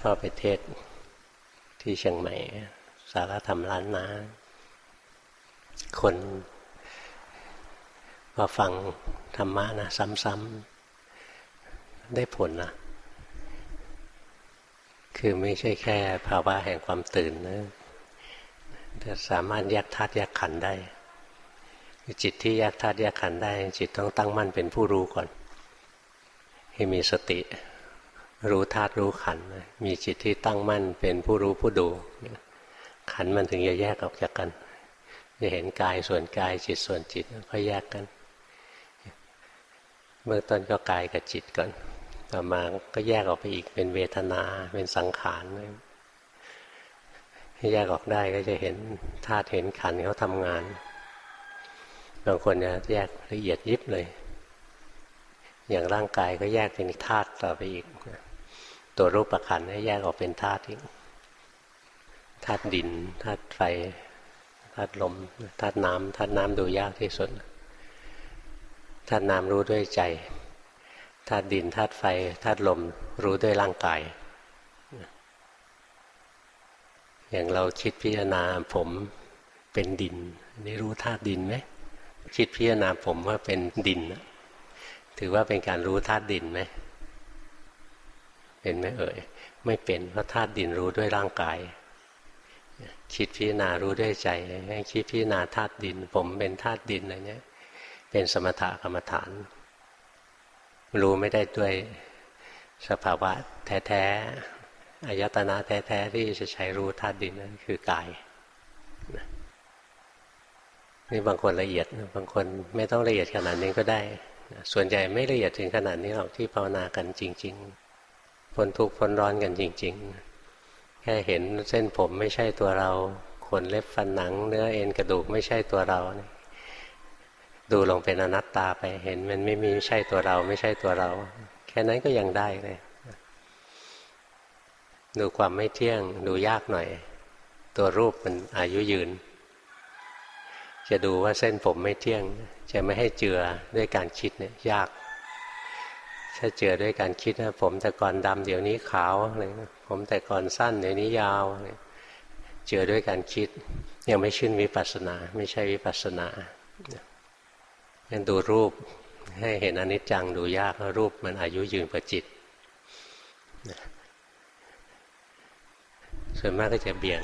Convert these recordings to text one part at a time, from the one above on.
พ่อไปเทศที่เชียงใหม่ สารธรรมล้านนา คนพอฟังธรรมะนะซ้ำๆได้ผลนะ คือไม่ใช่แค่ภาวะแห่งความตื่นนะแต่สามารถแยกธาตุแยกขันได้ จิตที่แยกธาตุแยกขันได้ จิตต้องตั้งมั่นเป็นผู้รู้ก่อน ให้มีสติ รู้ธาตุรู้ขันมีจิตที่ตั้งมั่นเป็นผู้รู้ผู้ดู ขันมันถึงจะแยกออกจากกันจะเห็นกายส่วนกายจิตส่วนจิตก็แยกกันเมื่อต้นก็กายกับจิตก่อน ต่อมาก็แยกออกไปอีกเป็นเวทนาเป็นสังขารแยกออกได้ก็จะเห็นธาตุเห็นขันเขาทำงานบางคนจะแยกละเอียดยิบเลย อย่างร่างกายก็แยกเป็นธาตุต่อไปอีก ตัวรูปประขันแยกออกเป็นธาตุอีกธาตุดินธาตุไฟธาตุลมธาตุน้ำธาตุน้ำดูยากที่สุดธาตุน้ำรู้ด้วยใจธาตุดินธาตุไฟธาตุลมรู้ด้วยร่างกาย อย่างเราคิดพิจารณาผมเป็นดินนี่รู้ธาตุดินไหมคิดพิจารณาผมว่าเป็นดิน ถือว่าเป็นการรู้ธาตุดินไหม เป็นไหมเอ่ยไม่เป็นเพราะธาตุดินรู้ด้วยร่างกาย คิดพิจารณารู้ด้วยใจให้คิดพิจารณาธาตุดิน ผมเป็นธาตุดินอะไรเนี้ย เป็นสมถะกรรมฐาน รู้ไม่ได้ด้วยสภาวะแท้ๆอายตนะแท้ๆที่จะใช้รู้ธาตุดินนั่นคือกายนี่บางคนละเอียดบางคนไม่ต้องละเอียดขนาดนี้ก็ได้ ส่วนใหญ่ไม่ละเอียดถึงขนาดนี้หรอกที่ภาวนากันจริง ๆ พ้นทุกข์พ้นร้อนกันจริง ๆ แค่เห็นเส้นผมไม่ใช่ตัวเราขนเล็บฟันหนัง เนื้อเอ็นกระดูกไม่ใช่ตัวเราดูลงเป็นอนัตตาไปเห็น มันไม่มีไม่ใช่ตัวเรา ไม่ใช่ตัวเรา แค่นั้นก็ยังได้เลยดูความไม่เที่ยง ดูยากหน่อย ตัวรูปมันอายุยืน จะดูว่าเส้นผมไม่เที่ยง จะไม่ให้เจือด้วยการคิดเนี่ยยาก ถ้าเจอด้วยการคิดนะผมแต่ก่อนดำเดี๋ยวนี้ขาวอะไรผมแต่ก่อนสั้นเดี๋ยวนี้ยาวเจอด้วยการคิด ยังไม่ชื่นวิปัสสนา ไม่ใช่วิปัสสนางั้นดูรูปให้เห็นอนิจจังดูยากรูปมันอายุยืนกว่าจิตส่วนมากก็จะเบี่ยง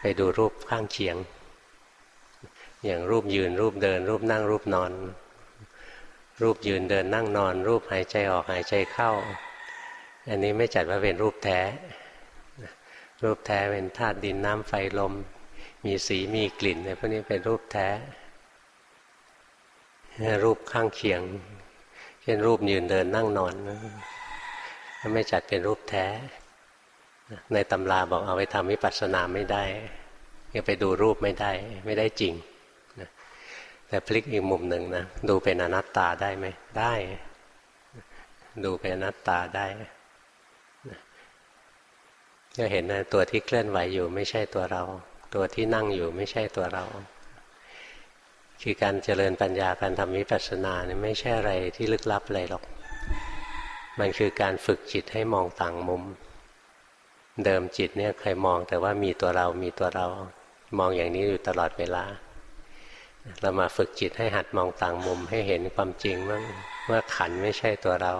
ไปดูรูปข้างเคียง อย่างรูปยืนรูปเดิน รูปนั่งรูปนอน รูปยืนเดินนั่งนอน รูปหายใจออกหายใจเข้า อันนี้ไม่จัดว่าเป็นรูปแท้ รูปแท้เป็นธาตุดินน้ำไฟลม มีสีมีกลิ่นในพวกนี้เป็นรูปแท้ รูปข้างเคียง เช่นรูปยืนเดินนั่งนอนไม่จัดเป็นรูปแท้ ในตำราบอกเอาไปทำวิปัสสนาไม่ได้ยังไปดูรูปไม่ได้ ไม่ได้จริง แต่พลิกอีกมุมหนึ่งนะดูเป็นอนัตตาได้ไหมได้ ดูเป็นอนัตตาได้ก็เห็นนะตัวที่เคลื่อนไหวอยู่ไม่ใช่ตัวเรา ตัวที่นั่งอยู่ไม่ใช่ตัวเรา คือการเจริญปัญญาการทำวิปัสสนาเนี่ยไม่ใช่อะไรที่ลึกลับอะไรหรอก มันคือการฝึกจิตให้มองต่างมุม เดิมจิตเนี่ยเคยมองแต่ว่ามีตัวเรามีตัวเรา มองอย่างนี้อยู่ตลอดเวลา เรามาฝึกจิตให้หัดมองต่างมุมให้เห็นความจริงว่าว่าขันไม่ใช่ตัวเรา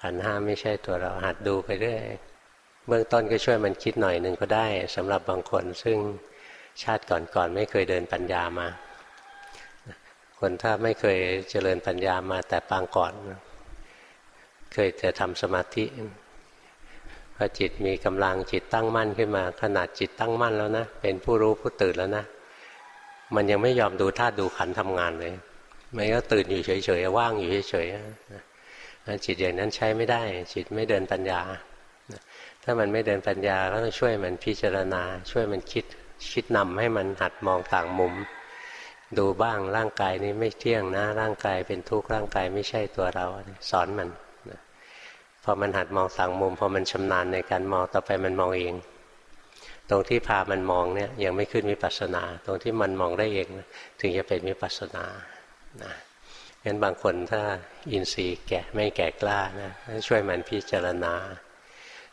ขันห้าไม่ใช่ตัวเราหัดดูไปเรื่อยเบื้องต้นก็ช่วยมันคิดหน่อยหนึ่งก็ได้สำหรับบางคนซึ่งชาติก่อนๆไม่เคยเดินปัญญามา คนถ้าไม่เคยเจริญปัญญามาแต่ปางก่อน เคยจะทำสมาธิพอจิตมีกำลังจิตตั้งมั่นขึ้นมา ขนาดจิตตั้งมั่นแล้วนะ เป็นผู้รู้ผู้ตื่นแล้วนะ มันยังไม่ยอมดูธาตุดูขันทำงานเลยมันก็ตื่นอยู่เฉยๆว่างอยู่เฉยๆจิตอย่างนั้นใช้ไม่ได้ จิตไม่เดินปัญญา ถ้ามันไม่เดินปัญญาก็ต้องช่วยมันพิจารณา ช่วยมันคิดคิดนำให้มันหัดมองต่างมุม ดูบ้างร่างกายนี้ไม่เที่ยงนะ ร่างกายเป็นทุกข์ร่างกายไม่ใช่ตัวเราสอนมันพอมันหัดมองสั่งมุมพอมันชำนาญในการมองต่อไปมันมองเอง ตรงที่พามันมองเนี่ยยังไม่ขึ้นวิปัสสนา ตรงที่มันมองได้เองถึงจะเป็นวิปัสสนานะงั้นบางคนถ้าอินทรีย์แก่ไม่แก่กล้านะช่วยมันพิจารณา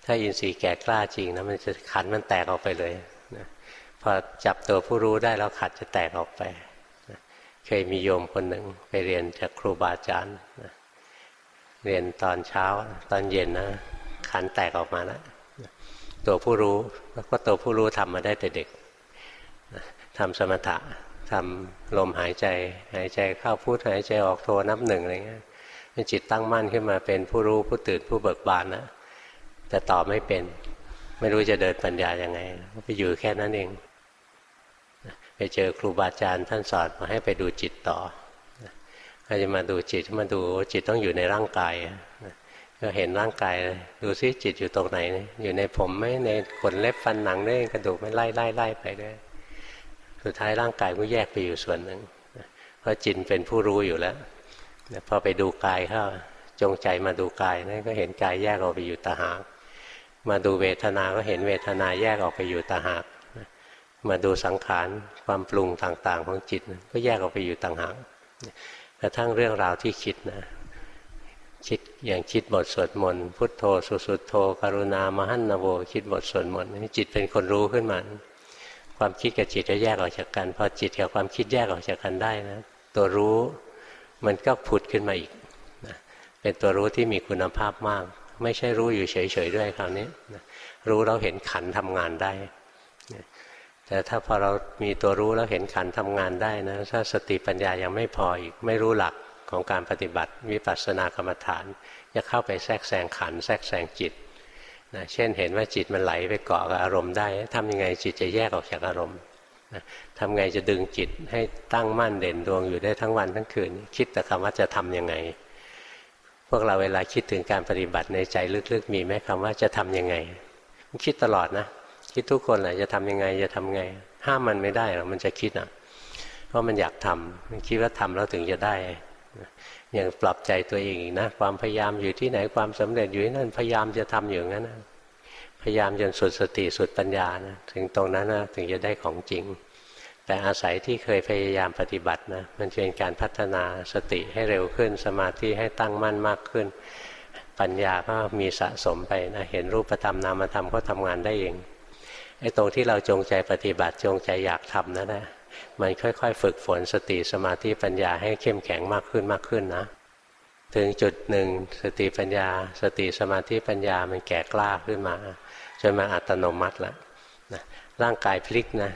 ถ้าอินทรีย์แก่กล้าจริงนะมันจะขันมันแตกออกไปเลยนะพอจับตัวผู้รู้ได้แล้วขัดจะแตกออกไปนะเคยมีโยมคนหนึ่งไปเรียนจากครูบาอาจารย์นะเรียนตอนเช้าตอนเย็นนะขันแตกออกมาแล้ว ตัวผู้รู้แล้วก็ตัวผู้รู้ทำมาได้แต่เด็กทำสมถะทำลมหายใจ หายใจเข้าพุทหายใจออกโทนับหนึ่งอะไรเงี้ยจิตตั้งมั่นขึ้นมาเป็นผู้รู้ผู้ตื่นผู้เบิกบานนะแต่ตอบไม่เป็น ไม่รู้จะเดินปัญญายังไงไปอยู่แค่นั้นเองไปเจอครูบาอาจารย์ท่านสอนมาให้ไปดูจิตต่อก็จะมาดูจิตมาดูจิตต้องอยู่ในร่างกาย ก็เห็นร่างกายดูซิจิตอยู่ตรงไหน อยู่ในผมไหมในขนเล็บฟันหนังได้กระดูกไม่ไล่ไล่ไล่ไปด้วยสุดท้ายร่างกายก็แยกไปอยู่ส่วนหนึ่งเพราะจิตเป็นผู้รู้อยู่แล้วพอไปดูกายเข้าจงใจมาดูกายนั่นก็เห็นกายแยกออกไปอยู่ตาหากมาดูเวทนาก็เห็นเวทนาแยกออกไปอยู่ตาหากมาดูสังขารความปรุงต่างๆของจิต ก็แยกออกไปอยู่ต่างหากกระทั่งเรื่องราวที่คิดนะ คิดอย่างคิดบทสวดมนต์พุทโธสุสุโธกรุณามหันนโว คิดบทสวดมนต์จิตเป็นคนรู้ขึ้นมา ความคิดกับจิตจะแยกออกจากกันพอจิตกับความคิดแยกออกจากกันได้นะตัวรู้มันก็ผุดขึ้นมาอีกนะเป็นตัวรู้ที่มีคุณภาพมาก ไม่ใช่รู้อยู่เฉยๆด้วยคราวนี้นะรู้เราเห็นขันทำงานได้นะแต่ถ้าพอเรามีตัวรู้แล้วเห็นขันทำงานได้นะถ้าสติปัญญายังไม่พออีกไม่รู้หลัก ของการปฏิบัติวิปัสสนากรรมฐาน จะเข้าไปแทรกแซงขันแทรกแซงจิตนะเช่นเห็นว่าจิตมันไหลไปเกาะกับอารมณ์ได้ทำยังไงจิตจะแยกออกจากอารมณ์นะทำไงจะดึงจิตให้ตั้งมั่นเด่นดวงอยู่ได้ทั้งวันทั้งคืน คิดแต่คำว่าจะทํำยังไง พวกเราเวลาคิดถึงการปฏิบัติในใจลึกๆ มีไหมคำว่าจะทํำยังไง คิดตลอดนะ คิดทุกคนแหละจะทำยังไงจะทำไง ห้ามมันไม่ได้หรอกมันจะคิดอะเพราะมันอยากทำมันคิดว่าทำแล้วถึงจะได้ อย่างปรับใจตัวเองอีกนะ ความพยายามอยู่ที่ไหนความสำเร็จอยู่ที่นั่นพยายามจะทำอยู่งั้นนะพยายามจนสุดสติสุดปัญญานะถึงตรงนั้นนะถึงจะได้ของจริง แต่อาศัยที่เคยพยายามปฏิบัตินะมันเป็นการพัฒนาสติให้เร็วขึ้น สมาธิให้ตั้งมั่นมากขึ้น ปัญญาก็มีสะสมไปนะเห็นรูปธรรมนามธรรมก็ทำงานได้เองไอ้ตรงที่เราจงใจปฏิบัติจงใจอยากทำนั่นแหละ มันค่อยๆ ฝึกฝนสติสมาธิปัญญาให้เข้มแข็งมากขึ้นมากขึ้นนะ ถึงจุดหนึ่งสติปัญญา สติสมาธิปัญญามันแก่กล้าขึ้นมาจนมาอัตโนมัติแล้วนะร่างกายพลิกนะ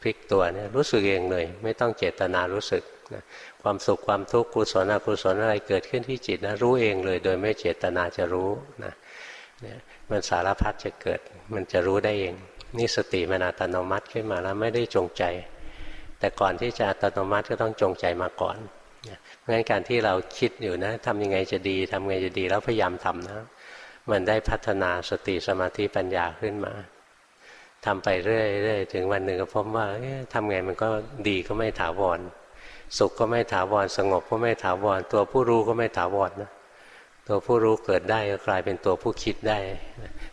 พลิกตัวเนี่ยรู้สึกเองเลย ไม่ต้องเจตนารู้สึกนะความสุขความทุกข์กุศลอกุศลอะไรเกิดขึ้นที่จิตนะรู้เองเลย โดยไม่เจตนาจะรู้นะมันสารพัดจะเกิด มันจะรู้ได้เอง นี่สติมันอัตโนมัติขึ้นมาแล้วไม่ได้จงใจ แต่ก่อนที่จะอัตโนมัติก็ต้องจงใจมาก่อนเพราะฉะนั้นการที่เราคิดอยู่นะทำยังไงจะดีทำไงจะดีแล้วพยายามทำนะ มันได้พัฒนาสติสมาธิปัญญาขึ้นมาทำไปเรื่อยๆถึงวันหนึ่งก็พบว่าทำไงมันก็ดีก็ไม่ถาวร สุขก็ไม่ถาวรสงบก็ไม่ถาวรตัวผู้รู้ก็ไม่ถาวรนะตัวผู้รู้เกิดได้ก็กลายเป็นตัวผู้คิดได้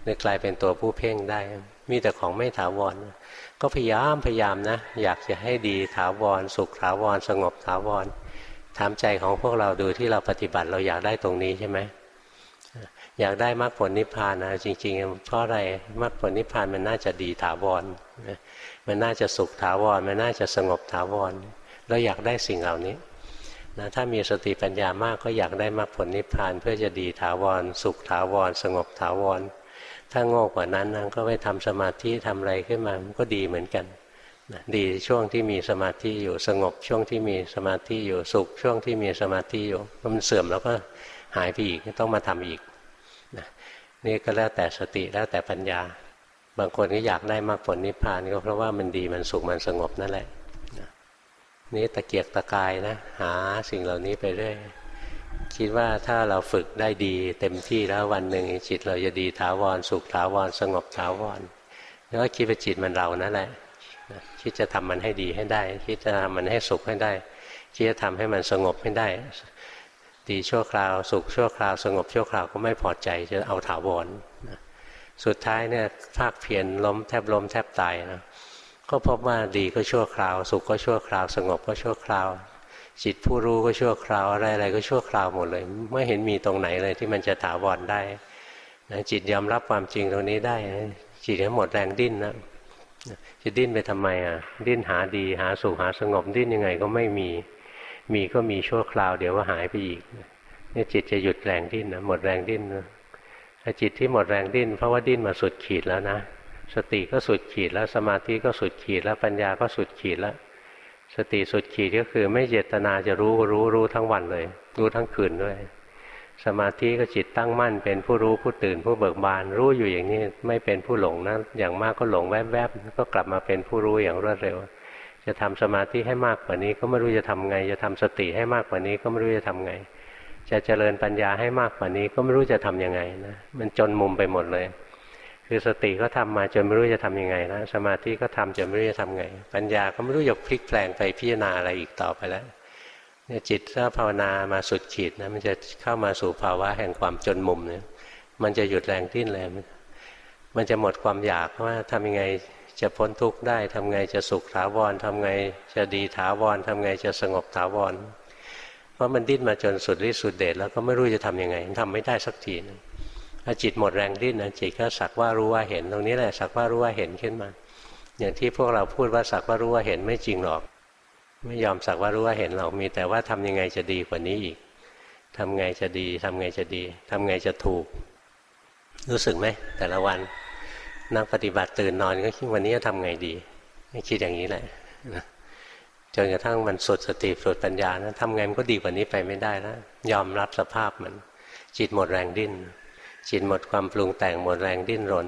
หรือกลายเป็นตัวผู้เพ่งได้ มีแต่ของไม่ถาวร ก็พยายามพยายามนะ อยากจะให้ดีถาวร สุขถาวร สงบถาวรถามใจของพวกเราดูที่เราปฏิบัติเราอยากได้ตรงนี้ใช่ไหมอยากได้มรรคผลนิพพานนะจริง ๆ เพราะอะไรมรรคผลนิพพานมันน่าจะดีถาวรมันน่าจะสุขถาวร มันน่าจะสงบถาวรเราอยากได้สิ่งเหล่านี้นะถ้ามีสติปัญญามากก็อยากได้มรรคผลนิพพาน เพื่อจะดีถาวร สุขถาวร สงบถาวร ถ้าโง่กว่านั้นนะก็ไปทำสมาธิทำอะไรขึ้นมามันก็ดีเหมือนกันนะดีช่วงที่มีสมาธิอยู่สงบ ช่วงที่มีสมาธิอยู่สุข ช่วงที่มีสมาธิอยู่มันเสื่อมแล้วก็หายไปอีกต้องมาทำอีกนะนี่ก็แล้วแต่สติแล้วแต่ปัญญา บางคนก็อยากได้มรรคผลนิพพานก็เพราะว่ามันดีมันสุขมันสงบนั่นแหละนี่ตะเกียกตะกายนะ หาสิ่งเหล่านี้ไปเรื่อย คิดว่าถ้าเราฝึกได้ดีเต็มที่แล้ววันหนึ่งจิตเราจะดีถาวรสุขถาวรสงบถาวรแล้วก็คิดว่าจิตมันเรานั่นแหละคิดจะทำมันให้ดีให้ได้ คิดจะทำมันให้สุขให้ได้คิดจะทำให้มันสงบให้ได้ ดีชั่วคราวสุขชั่วคราว สงบชั่วคราวก็ไม่พอใจจะเอาถาวรสุดท้ายเนี่ยภาคเพียรล้มแทบล้มแทบตายนะก็พบว่าดีก็ชั่วคราว สุขก็ชั่วคราว สงบก็ชั่วคราว จิตผู้รู้ก็ชั่วคราวอะไรอะไรก็ชั่วคราวหมดเลย ไม่เห็นมีตรงไหนเลยที่มันจะถาวรได้นะจิตยอมรับความจริงตรงนี้ได้จิตก็หมดแรงดิ้นนะจะดิ้นไปทำไมอะ ดิ้นหาดีหาสุขหาสงบดิ้นยังไงก็ไม่มี มีก็มีชั่วคราว เดี๋ยวก็หายไปอีกเนี่ยจิตจะหยุดแรงดิ้นนะหมดแรงดิ้นนะถ้าจิตที่หมดแรงดิ้น เพราะว่าดิ้นมาสุดขีดแล้วนะสติก็สุดขีดแล้วสมาธิก็สุดขีดแล้วปัญญาก็สุดขีดแล้ว สติสุดขีดก็คือไม่เจตนาจะรู้รู้รู้ทั้งวันเลย รู้ทั้งคืนด้วย สมาธิก็จิตตั้งมั่น เป็นผู้รู้ผู้ตื่นผู้เบิกบาน รู้อยู่อย่างนี้ไม่เป็นผู้หลงนะอย่างมากก็หลงแวบๆก็กลับมาเป็นผู้รู้อย่างรวดเร็ว จะทำสมาธิให้มากกว่านี้ก็ไม่รู้จะทำไง จะทำสติให้มากกว่านี้ก็ไม่รู้จะทำไง จะเจริญปัญญาให้มากกว่านี้ก็ไม่รู้จะทํำยังไงนะมันจนมุมไปหมดเลย คือสติก็ทำมาจนไม่รู้จะทํำยังไงนะสมาธิก็ทำจนไม่รู้จะทำไง ปัญญาก็ไม่รู้จะพลิกแปลงไปพิจารณาอะไรอีกต่อไปแล้วเนี่ยจิตถ้าภาวนามาสุดขีดนะมันจะเข้ามาสู่ภาวะแห่งความจนมุมเนี่ยมันจะหยุดแรงทิ้นเลยมันจะหมดความอยากว่าทำยังไงจะพ้นทุกข์ได้ทำไงจะสุขถาวรทำไงจะดีถาวรทำไงจะสงบถาวรเพราะมันดิ้นมาจนสุดฤทธิ์สุดเดชแล้วก็ไม่รู้จะทํำยังไงทำไม่ได้สักทีนึง ถ้าจิตหมดแรงดิ้นนะจิตก็สักว่ารู้ว่าเห็นตรงนี้แหละสักว่ารู้ว่าเห็นขึ้นมา อย่างที่พวกเราพูดว่าสักว่ารู้ว่าเห็นไม่จริงหรอก ไม่ยอมสักว่ารู้ว่าเห็นหรอกมี แต่ว่าทำยังไงจะดีกว่านี้อีกทำไงจะดีทำไงจะดีทำไงจะถูก รู้สึกไหมแต่ละวันนั่งปฏิบัติตื่นนอนก็คิดวันนี้จะทำไงดีคิดอย่างนี้แหละจนกระทั่งมันสุดสติสุดปัญญานะทำไงมันก็ดีกว่านี้ไปไม่ได้แล้วยอมรับสภาพมัน จิตหมดแรงดิ้น จิตหมดความปรุงแต่งหมดแรงดิ้นรน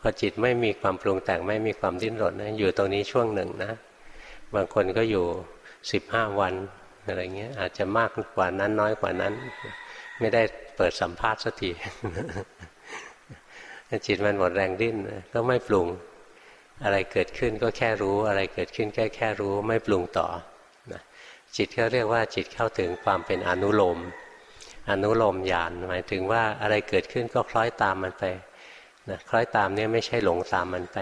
พอจิตไม่มีความปรุงแต่งไม่มีความดิ้นรนนะอยู่ตรงนี้ช่วงหนึ่งนะ บางคนก็อยู่สิบห้าวันอะไรเงี้ยอาจจะมากกว่านั้นน้อยกว่านั้น ไม่ได้เปิดสัมภาษณ์สักทีจิตมันหมดแรงดิ้นก็ไม่ปรุงอะไรเกิดขึ้นก็แค่รู้อะไรเกิดขึ้นแค่แค่รู้ไม่ปรุงต่อจิตเขาเรียกว่าจิตเข้าถึงความเป็นอนุโลม อนุโลมญาณหมายถึงว่าอะไรเกิดขึ้นก็คล้อยตามมันไปนะคล้อยตามเนี่ยไม่ใช่หลงตามมันไป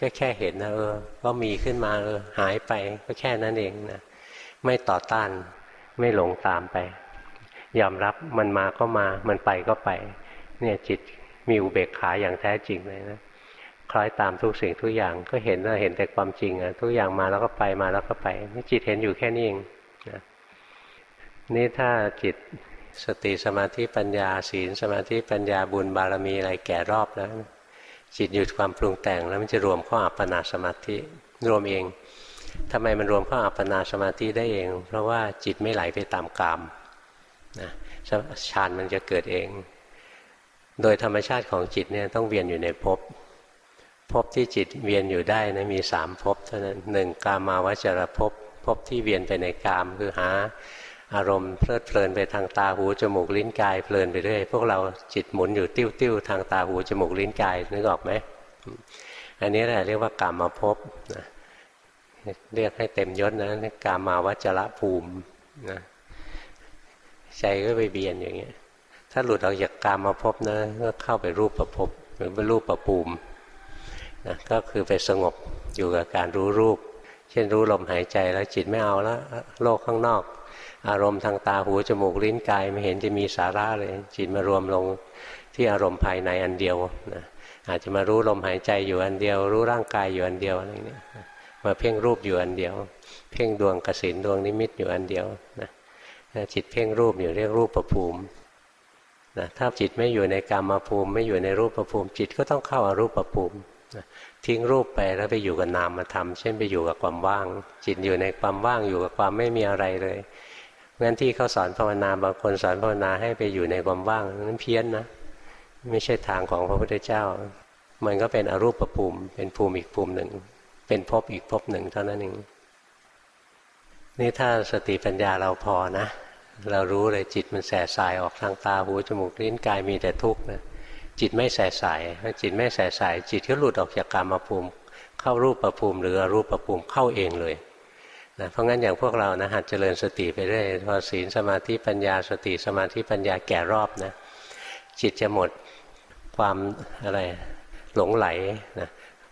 ก็แค่เห็นนะเออก็มีขึ้นมาเออหายไปก็แค่นั้นเองนะไม่ต่อต้านไม่หลงตามไป ยอมรับมันมาก็มามันไปก็ไป เนี่ยจิตมีอุเบกขาอย่างแท้จริงเลยนะคล้อยตามทุกสิ่งทุกอย่างก็เห็นว่าเห็นแต่ความจริงอะทุกอย่างมาแล้วก็ไปมาแล้วก็ไปนี่จิตเห็นอยู่แค่นี้เองนะนี่ถ้าจิต สติสมาธิปัญญาศีลสมาธิปัญญาบุญบารมีอะไรแก่รอบแล้วจิตหยุดความปรุงแต่งแล้วมันจะรวมข้ออัปปนาสมาธิรวมเองทำไมมันรวมข้ออัปปนาสมาธิได้เอง เพราะว่าจิตไม่ไหลไปตามกามนะฌานมันจะเกิดเอง โดยธรรมชาติของจิตเนี่ยต้องเวียนอยู่ในภพภพที่จิตเวียนอยู่ได้นะมีสามภพเท่านั้นหนึ่งกามาวจรภพภพที่เวียนไปในกามคือหา อารมณ์เพลิดเพลินไปทางตาหูจมูกลิ้นกายเพลินไปเรื่อยพวกเราจิตหมุนอยู่ติ้วติ้วทางตาหูจมูกลิ้นกายนึกออกไหมอันนี้แหละเรียกว่ากามาพบนะเรียกให้เต็มยศนะกามาวัจระภูมินะใจก็ไปเบียนอย่างเงี้ย ถ้าหลุดออกจากกามาพบนะก็เข้าไปรูปประพบหรือเป็นรูปประภูมินะก็คือไปสงบอยู่กับการรู้รูป เช่นรู้ลมหายใจแล้วจิตไม่เอาแล้วโลกข้างนอก อารมณ์ทางตาหูจมูกลิ้นกายไม่เห็นจะมีสาระเลย จิตมารวมลงที่อารมณ์ภายในอันเดียวนะอาจจะมารู้ลมหายใจอยู่อันเดียว รู้ร่างกายอยู่อันเดียวอะไรเงี้ยมาเพ่งรูปอยู่อันเดียว เพ่งดวงกสินดวงนิมิตอยู่อันเดียวนะจิตเพ่งรูปอยู่เรียกรูปประภูมินะถ้าจิตไม่อยู่ในกรรมภูมิ ไม่อยู่ในรูปประภูมิ จิตก็ต้องเข้าอารูปประภูมินะ ทิ้งรูปไปแล้วไปอยู่กับนามมาทำเช่นไปอยู่กับความว่าง จิตอยู่ในความว่างอยู่กับความไม่มีอะไรเลยงั้นที่เขาสอนภาวนาบางคนสอนภาวนาให้ไปอยู่ในความว่างนั้นเพี้ยนนะไม่ใช่ทางของพระพุทธเจ้า มันก็เป็นอรูปภูมิ เป็นภูมิอีกภูมิหนึ่ง เป็นภพอีกภพหนึ่งเท่านั้นเองนี่ถ้าสติปัญญาเราพอนะ เรารู้เลยจิตมันแสบสายออกทางตาหูจมูกลิ้นกายมีแต่ทุกข์นะ จิตไม่แสสายจิตไม่แสสาย จิตก็หลุดออกจากกามภูมิ เข้ารูปประภูมิ หรืออรูปประภูมิเข้าเองเลยนะเพราะงั้นอย่างพวกเรานะหัดเจริญสติไปเรื่อยพอศีลสมาธิปัญญาสติสมาธิปัญญาแก่รอบนะจิตจะหมดความอะไรหลงไหลนะ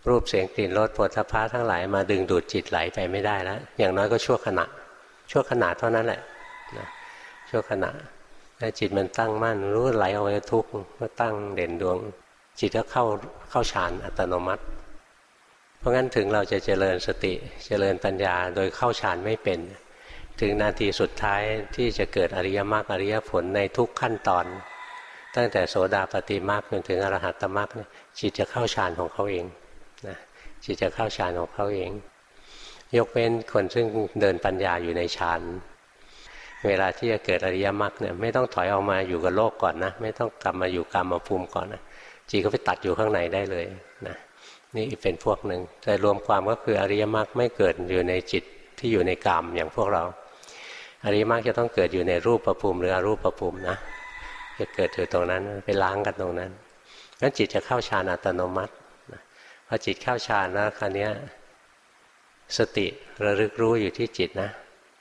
รูปเสียงกลิ่นรสปวดทพะทั้งหลายมาดึงดูดจิตไหลไปไม่ได้แล้วอย่างน้อยก็ชั่วขณะ ชั่วขณะเท่านั้นแหละนะชั่วขณะ ถ้าจิตมันตั้งมั่นรู้ไหลออกไปทุกข์ก็ตั้งเด่นดวง จิตก็เข้าเข้าฌานอัตโนมัติ เพราะงั้นถึงเราจะเจริญสติเจริญปัญญาโดยเข้าฌานไม่เป็น ถึงนาทีสุดท้ายที่จะเกิดอริยมรรคอริยผลในทุกขั้นตอน ตั้งแต่โสดาปฏิมรรคจนถึงอรหัตมรรคจิตจะเข้าฌานของเขาเองนะจิตจะเข้าฌานของเขาเอง ยกเว้นคนซึ่งเดินปัญญาอยู่ในฌาน เวลาที่จะเกิดอริยมรรคเนี่ยไม่ต้องถอยออกมาอยู่กับโลกก่อนนะ ไม่ต้องกลับมาอยู่กรรมภูมิก่อนนะจิตก็ไปตัดอยู่ข้างในได้เลยนะนี่เป็นพวกหนึ่งแต่รวมความก็คืออริยมรรคไม่เกิดอยู่ในจิตที่อยู่ในกรรมอย่างพวกเรา อริยมรรคจะต้องเกิดอยู่ในรูปประภูมิหรืออรูปประภูมินะจะเกิดอยู่ตรงนั้นไปล้างกันตรงนั้นงั้นจิตจะเข้าฌานอัตโนมัติพอจิตเข้าฌานแล้วคราวนี้สติระลึกรู้อยู่ที่จิตนะ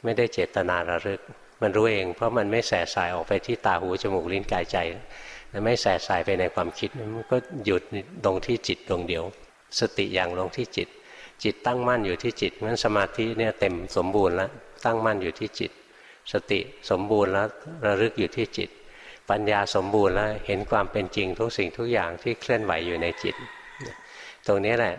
ไม่ได้เจตนาระลึก มันรู้เอง เพราะมันไม่แส่สายออกไปที่ตาหูจมูกลิ้นกายใจมันไม่แส่สายไปในความคิดมันก็หยุดลงที่จิตดวงเดียว สติอย่างลงที่จิต จิตตั้งมั่นอยู่ที่จิตงั้นสมาธิเนี่ยเต็มสมบูรณ์แล้วตั้งมั่นอยู่ที่จิต สติสมบูรณ์แล้วระลึกอยู่ที่จิต ปัญญาสมบูรณ์แล้วเห็นความเป็นจริงทุกสิ่งทุกอย่างที่เคลื่อนไหวอยู่ในจิต ตรงนี้แหละ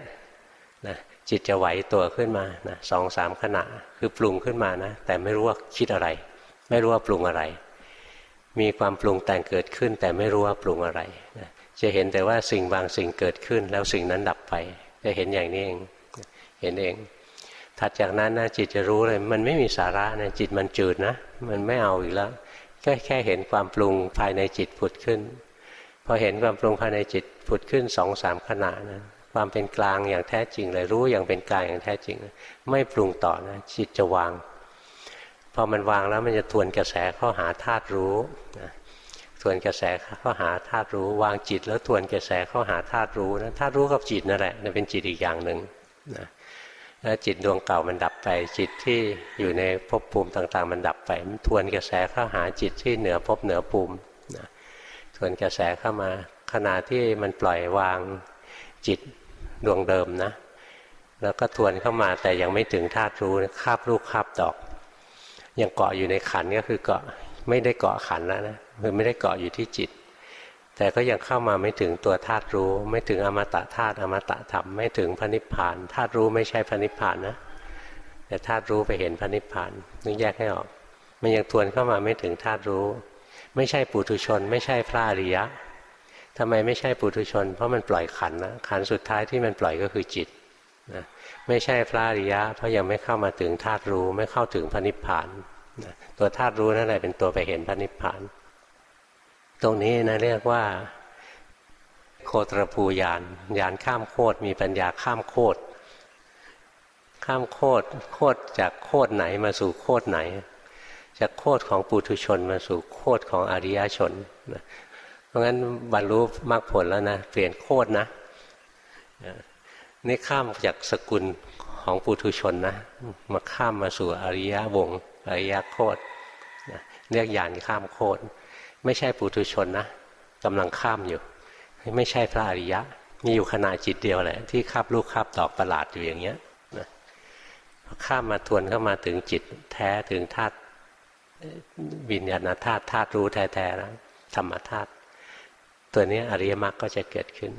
นะจิตจะไหวตัวขึ้นมานะสองสามขณะคือปรุงขึ้นมานะแต่ไม่รู้ว่าคิดอะไร ไม่รู้ว่าปรุงอะไร มีความปรุงแต่งเกิดขึ้น แต่ไม่รู้ว่าปรุงอะไรจะเห็นแต่ว่าสิ่งบางสิ่งเกิดขึ้น แล้วสิ่งนั้นดับไป จะเห็นอย่างนี้เองเห็นเอง ถัดจากนั้นนะจิตจะรู้เลย มันไม่มีสาระนะจิตมันจืดนะ มันไม่เอาอีกแล้วแค่แค่เห็นความปรุงภายในจิตผุดขึ้นพอเห็นความปรุงภายในจิตผุดขึ้นสองสามขณะนะความเป็นกลางอย่างแท้จริงเลยรู้อย่างเป็นกลางอย่างแท้จริง ไม่ปรุงต่อนะจิตจะวาง พอมันวางแล้วมันจะทวนกระแสเข้าหาธาตุรู้นะทวนกระแสเข้าหาธาตุรู้ วางจิตแล้วทวนกระแสเข้าหาธาตุรู้นะธาตุรู้กับจิตนั่นแหละนั่นเป็นจิตอีกอย่างหนึ่งนะแล้วจิตดวงเก่ามันดับไป จิตที่อยู่ในภพภูมิต่างๆ มันดับไปมันทวนกระแสเข้าหาจิตที่เหนือภพเหนือภูมินะทวนกระแสเข้ามาขณะที่มันปล่อยวางจิตดวงเดิมนะ แล้วก็ทวนเข้ามาแต่ยังไม่ถึงธาตุรู้คาบลูกคาบดอก ยังเกาะอยู่ในขันก็คือเกาะไม่ได้เกาะขันแล้วนะคือไม่ได้เกาะอยู่ที่จิต แต่ก็ยังเข้ามาไม่ถึงตัวธาตุรู้ ไม่ถึงอมตะธาตุอมตะธรรมไม่ถึงพระนิพพานธาตุรู้ไม่ใช่พระนิพพานนะแต่ธาตุรู้ไปเห็นพระนิพพานต้องแยกให้ออก มันยังทวนเข้ามาไม่ถึงธาตุรู้ ไม่ใช่ปุถุชน ไม่ใช่พระอริยะทำไมไม่ใช่ปุถุชน เพราะมันปล่อยขันนะขันสุดท้ายที่มันปล่อยก็คือจิตนะ ไม่ใช่พระอริยะ เพราะยังไม่เข้ามาถึงธาตุรู้ไม่เข้าถึงพระนิพพานตัวธาตุรู้นั่นแหละเป็นตัวไปเห็นพระนิพพาน ตรงนี้นะเรียกว่า โคตรภูยานยานข้ามโคตรมีปัญญาข้ามโคตรข้ามโคตรโคตรจากโคตรไหนมาสู่โคตรไหน จากโคตรของปุถุชนมาสู่โคตรของอริยชนเพราะงั้นบรรลุมรรคผลแล้วนะ เปลี่ยนโคตรนะ นี่ข้ามจากสกุลของปุถุชนนะ มาข้ามมาสู่อริยวงอริยโคตรเรียกญาณข้ามโคตรไม่ใช่ปุถุชนนะกำลังข้ามอยู่ ไม่ใช่พระอริยะ มีอยู่ขนาดจิตเดียวแหละ ที่คาบลูกคาบดอกประหลาดอยู่อย่างเงี้ยนะข้ามมาทวนเข้ามาถึงจิตแท้ถึงธาตุวิญญาณธาตุธาตุรู้แท้ๆแล้วธรรมธาตุตัวนี้อริยมรรคก็จะเกิดขึ้น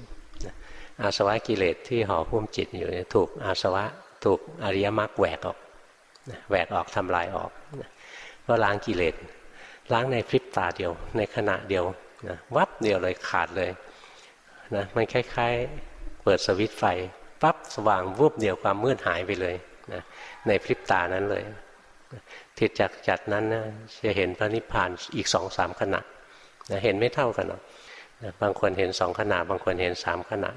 อาสวะกิเลสที่ห่อหุ้มจิตอยู่ถูกอาสวะถูกอริยมรรคแหวกออกแหวกออกทำลายออกก็ล้างกิเลสล้างในพริบตาเดียว ในขณะเดียวนะวับเดียวเลยขาดเลยนะมันคล้ายๆเปิดสวิตไฟปั๊บสว่างวูบเดียวความมืดหายไปเลยนะในพริบตานั้นเลยทิดจากจัดนั้นนะจะเห็นพระนิพพานอีกสองสามขณะนะเห็นไม่เท่ากันหรอก บางคนเห็นสองขณะ บางคนเห็นสามขณะ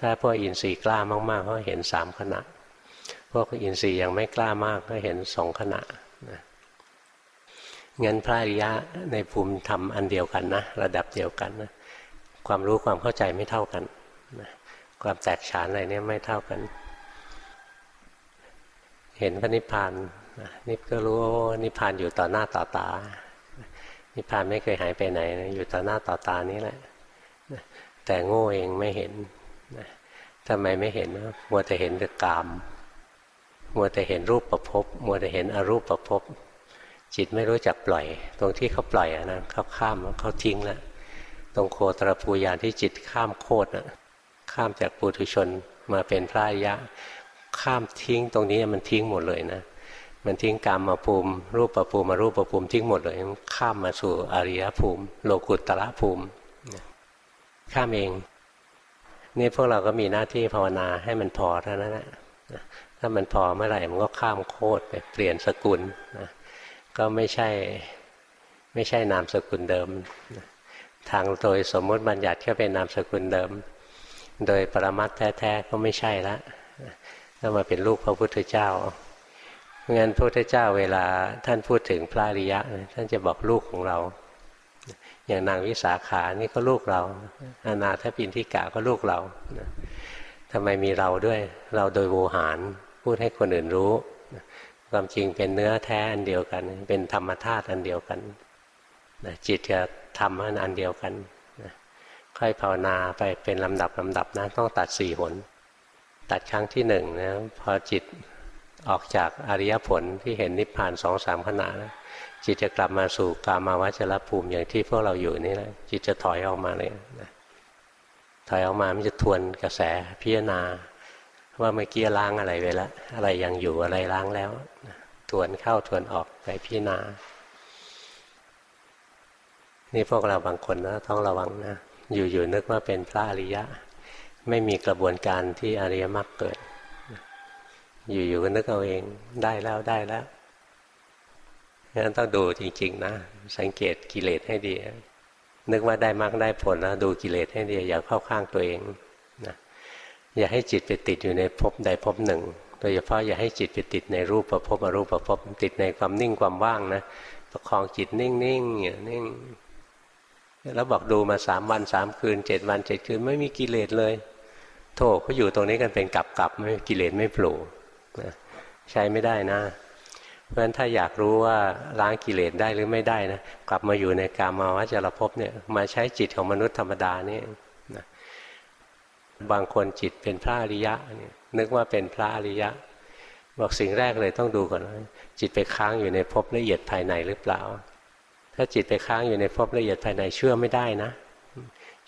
ถ้าพวกอินทรีย์กล้ามากๆก็เห็นสามขณะ พวกอินทรีย์ยังไม่กล้ามากก็เห็นสองขณะนะงั้นพระอริยะในภูมิธรรมอันเดียวกันนะระดับเดียวกันนะความรู้ความเข้าใจไม่เท่ากันนะความแตกฉานอะไรเนี่ยไม่เท่ากัน เห็นพระนิพพานนิพก็รู้ว่านิพพานอยู่ต่อหน้าต่อตา นิพพานไม่เคยหายไปไหนนะอยู่ต่อหน้าต่อตานี้แหละแต่โง่เองไม่เห็นทำไมไม่เห็นมัวแต่เห็นแต่กามมัวแต่เห็นรูปประพบมัวแต่เห็นอรูปประพบจิตไม่รู้จักปล่อย ตรงที่เขาปล่อยนะเขาข้ามเขาทิ้งแล้วตรงโคตรภูยานที่จิตข้ามโคตรข้ามจากปุถุชนมาเป็นพระอริยะ ข้ามทิ้งตรงนี้มันทิ้งหมดเลยนะ มันทิ้งกรรมมาภูมิ รูปประภูมิมารูปประภูมิทิ้งหมดเลยข้ามมาสู่อริยภูมิ โลกุตตะภูมิข้ามเองนี่พวกเราก็มีหน้าที่ภาวนาให้มันพอเท่านั้นแหละถ้ามันพอเมื่อไหร่มันก็ข้ามโคตรไปเปลี่ยนสกุลนะก็ไม่ใช่ไม่ใช่นามสกุลเดิม ทางโดยสมมติบัญญัติก็เป็นนามสกุลเดิม โดยปรมัตแท้ๆก็ไม่ใช่ละถ้ามาเป็นลูกพระพุทธเจ้า งั้นพระพุทธเจ้าเวลาท่านพูดถึงพระอริยะ ท่านจะบอกลูกของเรา อย่างนางวิสาขานี่ก็ลูกเราอานาถปินทิกะก็ลูกเราทำไมมีเราด้วย เราโดยโวหารพูดให้คนอื่นรู้ความจริงเป็นเนื้อแท้อันเดียวกัน เป็นธรรมธาตุอันเดียวกันนะจิตกับธรรมอันเดียวกันนะค่อยภาวนาไปเป็นลำดับลำดับนะต้องตัดสี่หน ตัดครั้งที่หนึ่งนะพอจิต ออกจากอริยผลที่เห็นนิพพานสองสามขณะนะจิตจะกลับมาสู่กามาวจรภูมิอย่างที่พวกเราอยู่นี่แหละจิตจะถอยออกมาเลยนะถอยออกมามันจะทวนกระแสพิจารณา ว่าเมื่อกี้ล้างอะไรไปแล้วอะไรยังอยู่อะไรล้างแล้วทวนเข้าทวนออกไปพิจารณา นี่พวกเราบางคนนะต้องระวังนะอยู่ๆนึกว่าเป็นพระอริยะ ไม่มีกระบวนการที่อริยมรรคเกิด อยู่ๆก็นึกเอาเองได้แล้วได้แล้วงั้นต้องดูจริง ๆ นะ สังเกตกิเลสให้ดี นึกว่าได้มรรคได้ผลแล้วดูกิเลสให้ดีอย่าเข้าข้างตัวเองนะอย่าให้จิตไปติดอยู่ในภพใดภพหนึ่ง โดยเฉพาะอย่าให้จิตไปติดในรูปประพบอรูปประพบติดในความนิ่งความว่างนะประคองจิตนิ่งๆอย่างนิ่งแล้วบอกดูมาสามวันสามคืนเจ็ดวันเจ็ดคืนไม่มีกิเลสเลย โถเขาอยู่ตรงนี้กันเป็นกลับกลับไม่กิเลสไม่โผล่ ใช้ไม่ได้นะเพราะฉะนั้นถ้าอยากรู้ว่าล้างกิเลสได้หรือไม่ได้นะกลับมาอยู่ในกามาวจรภพเนี่ยมาใช้จิตของมนุษย์ธรรมดานี่บางคนจิตเป็นพระอริยะนึกว่าเป็นพระอริยะ บอกสิ่งแรกเลยต้องดูก่อนว่าจิตไปค้างอยู่ในภพละเอียดภายในหรือเปล่า ถ้าจิตไปค้างอยู่ในภพละเอียดภายในเชื่อไม่ได้นะ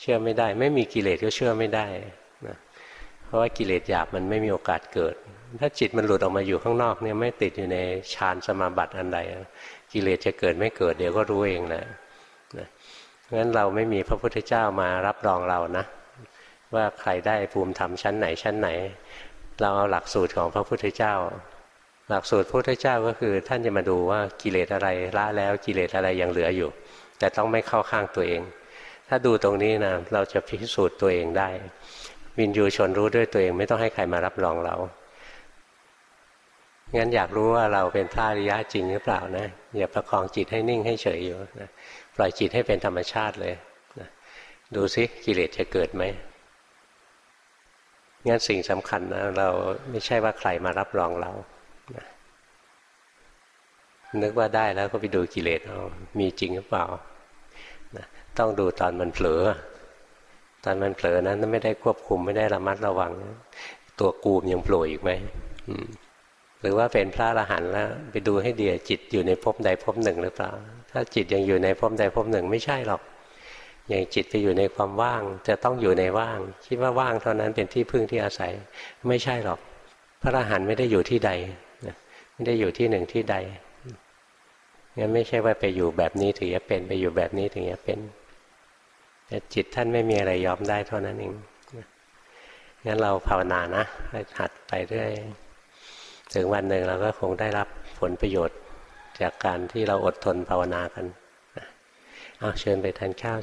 เชื่อไม่ได้ ไม่มีกิเลสก็เชื่อไม่ได้นะเพราะว่ากิเลสหยาบมันไม่มีโอกาสเกิด ถ้าจิตมันหลุดออกมาอยู่ข้างนอกเนี่ยไม่ติดอยู่ในฌานสมาบัติอันใดกิเลสจะเกิดไม่เกิดเดี๋ยวก็รู้เองแหละนะงั้นเราไม่มีพระพุทธเจ้ามารับรองเรานะ ว่าใครได้ภูมิธรรมชั้นไหนชั้นไหน เราเอาหลักสูตรของพระพุทธเจ้า หลักสูตรพระพุทธเจ้าก็คือ ท่านจะมาดูว่ากิเลสอะไรละแล้วกิเลสอะไรยังเหลืออยู่ แต่ต้องไม่เข้าข้างตัวเอง ถ้าดูตรงนี้นะเราจะพิสูจน์ตัวเองได้วินยูชนรู้ด้วยตัวเองไม่ต้องให้ใครมารับรองเรา งั้นอยากรู้ว่าเราเป็นพระอริยะจริงหรือเปล่านะอย่าประคองจิตให้นิ่งให้เฉยอยู่นะปล่อยจิตให้เป็นธรรมชาติเลยนะดูซิกิเลสจะเกิดไหมงั้นสิ่งสำคัญนะเราไม่ใช่ว่าใครมารับรองเรานะนึกว่าได้แล้วก็ไปดูกิเลสเอามีจริงหรือเปล่านะต้องดูตอนมันเผลอ ตอนมันเผลอนั้นไม่ได้ควบคุมไม่ได้ระมัดระวัง ตัวกูมยังโผล่อีกไหม หรือว่าเป็นพระอรหันต์แล้วไปดูให้ดีจิตอยู่ในภพใดภพหนึ่งหรือเปล่า ถ้าจิตยังอยู่ในภพใดภพหนึ่งไม่ใช่หรอกอย่างจิตไปอยู่ในความว่างจะต้องอยู่ในว่าง คิดว่าว่างเท่านั้นเป็นที่พึ่งที่อาศัยไม่ใช่หรอก พระอรหันต์ไม่ได้อยู่ที่ใดไม่ได้อยู่ที่หนึ่งที่ใดงั้นไม่ใช่ว่าไปอยู่แบบนี้ถึงจะเป็นไปอยู่แบบนี้ถึงจะเป็นแต่จิตท่านไม่มีอะไรยอมได้เท่านั้นเองงั้นเราภาวนานะหัดไปเรื่อย ถึงวันหนึ่งเราก็คงได้รับผลประโยชน์จากการที่เราอดทนภาวนากันเอาเชิญไปทานข้าว